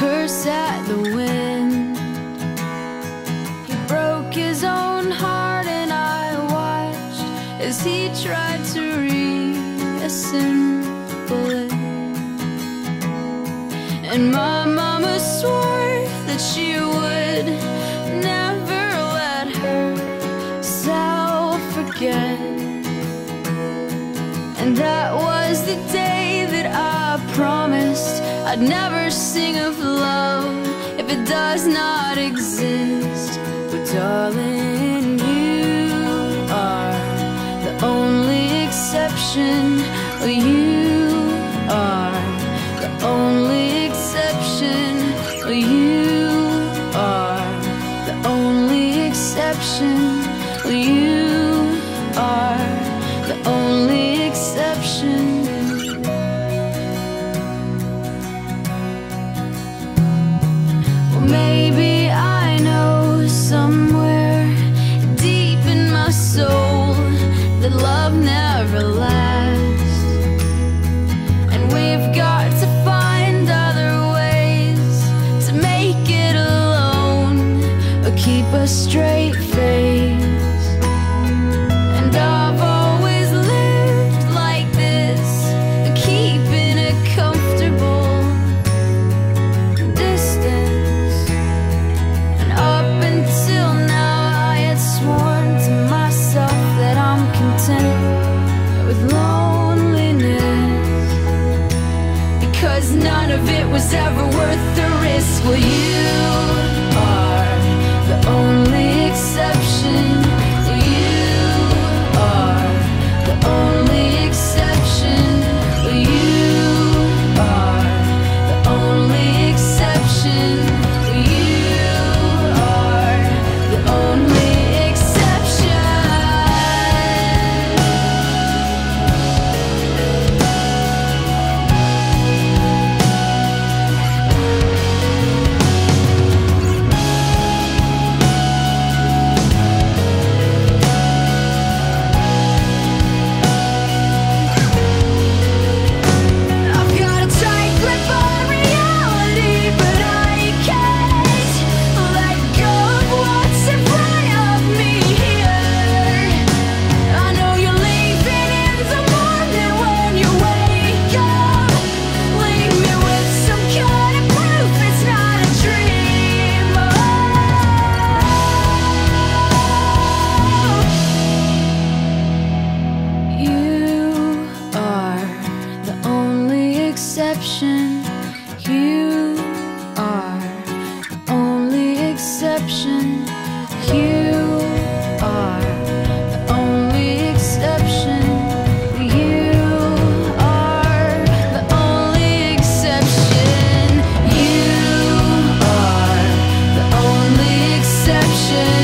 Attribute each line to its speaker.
Speaker 1: curse at the wind. He broke his own heart, and I watched as he tried to reassemble it. And my mama swore that she would never let herself forget. And that was the day that I promised I'd never sing of love if it does not exist. But darling, you are the only exception. You with loneliness. Because none of it was ever worth the You are the only exception. You are the only exception. You are the only exception.